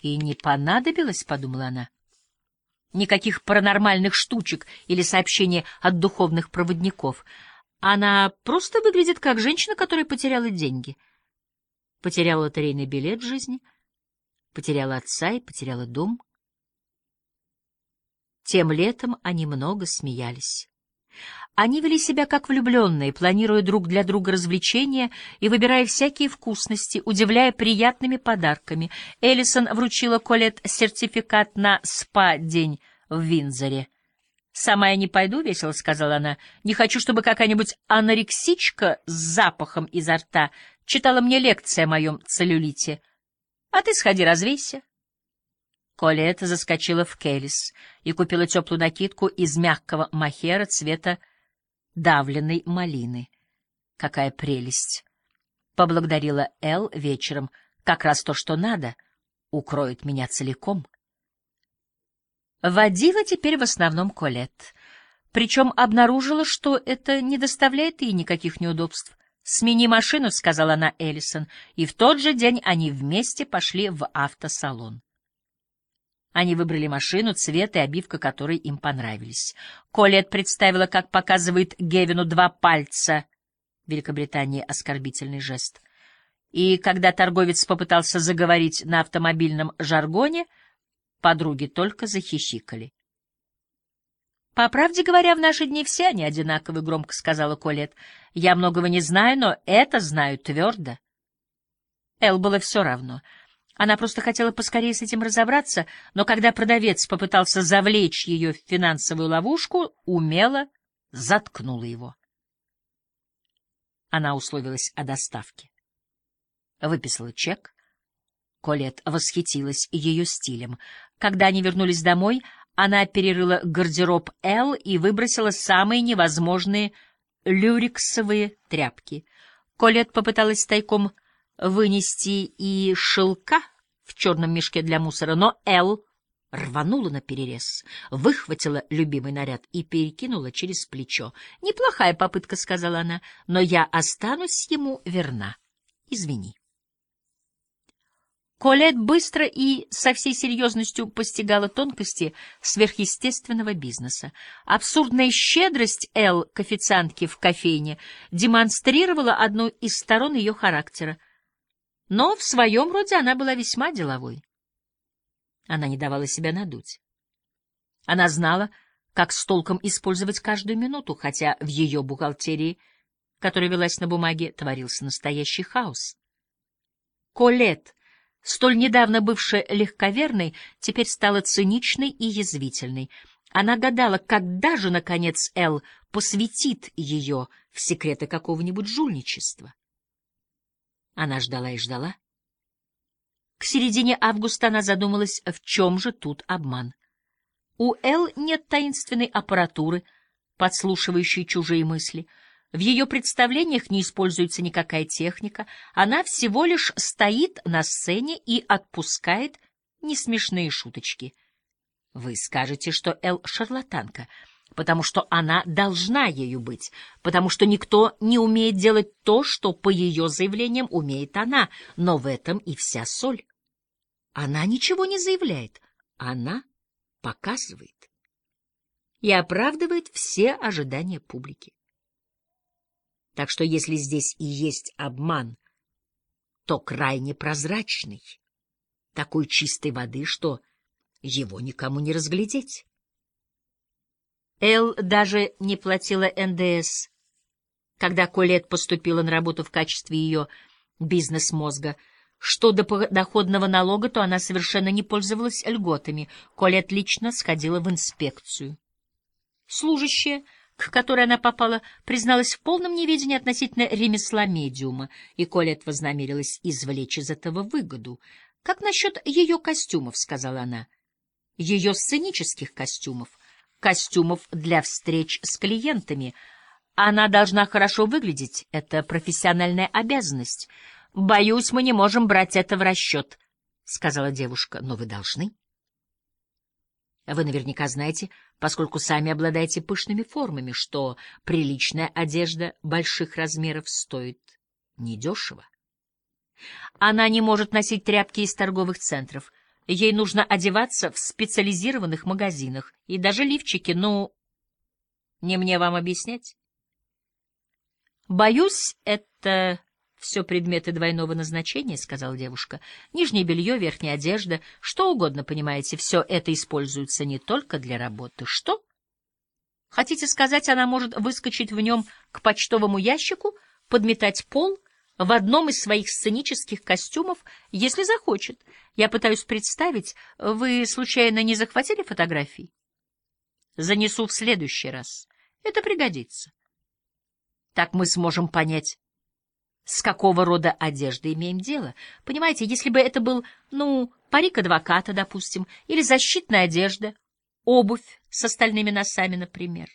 И не понадобилось, — подумала она, — никаких паранормальных штучек или сообщений от духовных проводников. Она просто выглядит как женщина, которая потеряла деньги. Потеряла лотерейный билет в жизни, потеряла отца и потеряла дом. Тем летом они много смеялись. Они вели себя как влюбленные, планируя друг для друга развлечения и выбирая всякие вкусности, удивляя приятными подарками. Эллисон вручила Колет сертификат на спа-день в Винзоре. «Сама я не пойду», — весело сказала она. «Не хочу, чтобы какая-нибудь анорексичка с запахом изо рта читала мне лекции о моем целлюлите. А ты сходи развейся». Колет заскочила в Келлис и купила теплую накидку из мягкого махера цвета давленной малины. Какая прелесть! Поблагодарила Эл вечером. Как раз то, что надо. Укроет меня целиком. Водила теперь в основном Колет. Причем обнаружила, что это не доставляет ей никаких неудобств. «Смени машину», — сказала она Эллисон, и в тот же день они вместе пошли в автосалон. Они выбрали машину, цвет и обивка которой им понравились. Колет представила, как показывает Гевину два пальца. Великобритании оскорбительный жест. И когда торговец попытался заговорить на автомобильном жаргоне, подруги только захихикали. «По правде говоря, в наши дни все они одинаковы», — громко сказала Колет. «Я многого не знаю, но это знаю твердо». Эл было все равно — она просто хотела поскорее с этим разобраться, но когда продавец попытался завлечь ее в финансовую ловушку, умело заткнула его. Она условилась о доставке. Выписала чек. Колет восхитилась ее стилем. Когда они вернулись домой, она перерыла гардероб Эл и выбросила самые невозможные люрексовые тряпки. Колет попыталась тайком вынести и шелка в черном мешке для мусора, но Эл рванула на перерез, выхватила любимый наряд и перекинула через плечо. «Неплохая попытка», — сказала она, — «но я останусь ему верна. Извини». Колет быстро и со всей серьезностью постигала тонкости сверхъестественного бизнеса. Абсурдная щедрость Эл к официантке в кофейне демонстрировала одну из сторон ее характера — но в своем роде она была весьма деловой. Она не давала себя надуть. Она знала, как с толком использовать каждую минуту, хотя в ее бухгалтерии, которая велась на бумаге, творился настоящий хаос. Колет, столь недавно бывшая легковерной, теперь стала циничной и язвительной. Она гадала, когда же, наконец, Эл посвятит ее в секреты какого-нибудь жульничества. Она ждала и ждала. К середине августа она задумалась, в чем же тут обман. У Эл нет таинственной аппаратуры, подслушивающей чужие мысли. В ее представлениях не используется никакая техника, она всего лишь стоит на сцене и отпускает несмешные шуточки. Вы скажете, что Эл шарлатанка — потому что она должна ею быть, потому что никто не умеет делать то, что, по ее заявлениям, умеет она, но в этом и вся соль. Она ничего не заявляет, она показывает и оправдывает все ожидания публики. Так что если здесь и есть обман, то крайне прозрачный, такой чистой воды, что его никому не разглядеть. Эл даже не платила НДС. Когда Колет поступила на работу в качестве ее бизнес-мозга, что до доходного налога, то она совершенно не пользовалась льготами. Колет лично сходила в инспекцию. Служащая, к которой она попала, призналась в полном неведении относительно ремесла медиума, и Колет вознамерилась извлечь из этого выгоду. «Как насчет ее костюмов?» — сказала она. «Ее сценических костюмов костюмов для встреч с клиентами. Она должна хорошо выглядеть, это профессиональная обязанность. Боюсь, мы не можем брать это в расчет, — сказала девушка, — но вы должны. Вы наверняка знаете, поскольку сами обладаете пышными формами, что приличная одежда больших размеров стоит недешево. Она не может носить тряпки из торговых центров — Ей нужно одеваться в специализированных магазинах, и даже лифчики, ну, не мне вам объяснять. Боюсь, это все предметы двойного назначения, — сказала девушка. Нижнее белье, верхняя одежда, что угодно, понимаете, все это используется не только для работы. Что? Хотите сказать, она может выскочить в нем к почтовому ящику, подметать пол в одном из своих сценических костюмов, если захочет? Я пытаюсь представить, вы случайно не захватили фотографий? Занесу в следующий раз. Это пригодится. Так мы сможем понять, с какого рода одежды имеем дело. Понимаете, если бы это был, ну, парик адвоката, допустим, или защитная одежда, обувь с остальными носами, например.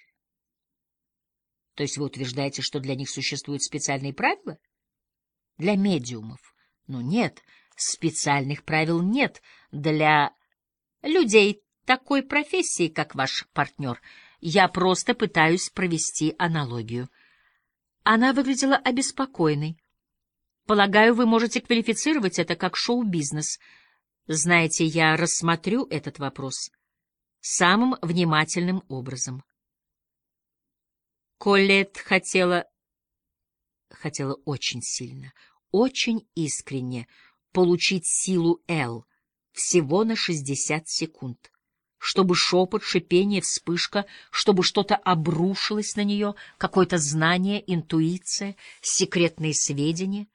То есть вы утверждаете, что для них существуют специальные правила? Для медиумов? Ну, нет, специальных правил нет для людей такой профессии, как ваш партнер. Я просто пытаюсь провести аналогию. Она выглядела обеспокоенной. Полагаю, вы можете квалифицировать это как шоу-бизнес. Знаете, я рассмотрю этот вопрос самым внимательным образом. Коллет хотела... хотела очень сильно, очень искренне получить силу Л всего на 60 секунд чтобы шепот, шипение, вспышка, чтобы что-то обрушилось на нее, какое-то знание, интуиция, секретные сведения,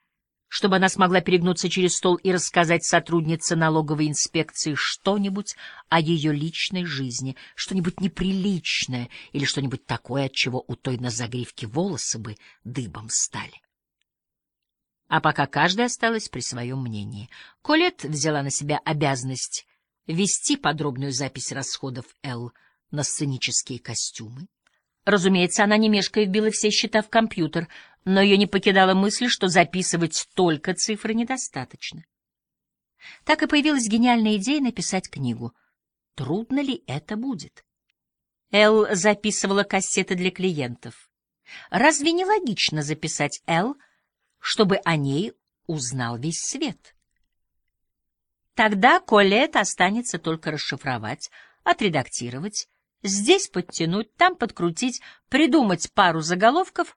чтобы она смогла перегнуться через стол и рассказать сотруднице налоговой инспекции что-нибудь о ее личной жизни, что-нибудь неприличное или что-нибудь такое, от чего у той на загривке волосы бы дыбом стали. А пока каждая осталась при своем мнении. Колет взяла на себя обязанность вести подробную запись расходов Л на сценические костюмы. Разумеется, она не мешкая вбила все счета в компьютер, но ее не покидала мысль, что записывать только цифры недостаточно. Так и появилась гениальная идея написать книгу. Трудно ли это будет? Эл записывала кассеты для клиентов. Разве не логично записать Эл, чтобы о ней узнал весь свет? Тогда Колет останется только расшифровать, отредактировать, здесь подтянуть, там подкрутить, придумать пару заголовков.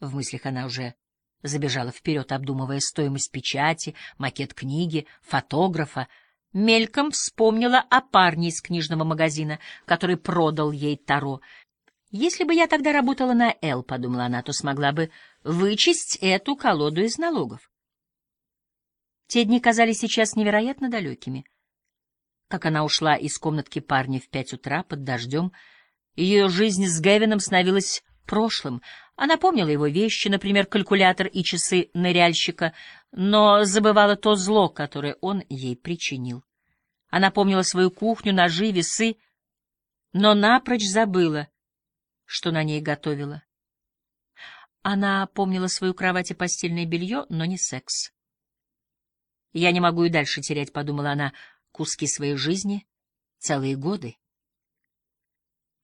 В мыслях она уже забежала вперед, обдумывая стоимость печати, макет книги, фотографа. Мельком вспомнила о парне из книжного магазина, который продал ей Таро. «Если бы я тогда работала на «Л», — подумала она, — то смогла бы вычесть эту колоду из налогов. Те дни казались сейчас невероятно далекими. Как она ушла из комнатки парня в пять утра под дождем, ее жизнь с Гевином становилась прошлым. Она помнила его вещи, например, калькулятор и часы ныряльщика, но забывала то зло, которое он ей причинил. Она помнила свою кухню, ножи, весы, но напрочь забыла, что на ней готовила. Она помнила свою кровать и постельное белье, но не секс. Я не могу и дальше терять, — подумала она, — куски своей жизни, целые годы.